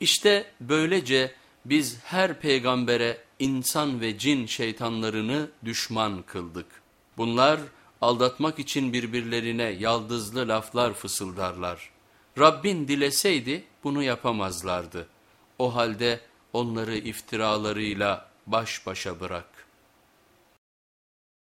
İşte böylece biz her peygambere insan ve cin şeytanlarını düşman kıldık. Bunlar aldatmak için birbirlerine yaldızlı laflar fısıldarlar. Rabbin dileseydi bunu yapamazlardı. O halde onları iftiralarıyla baş başa bırak.''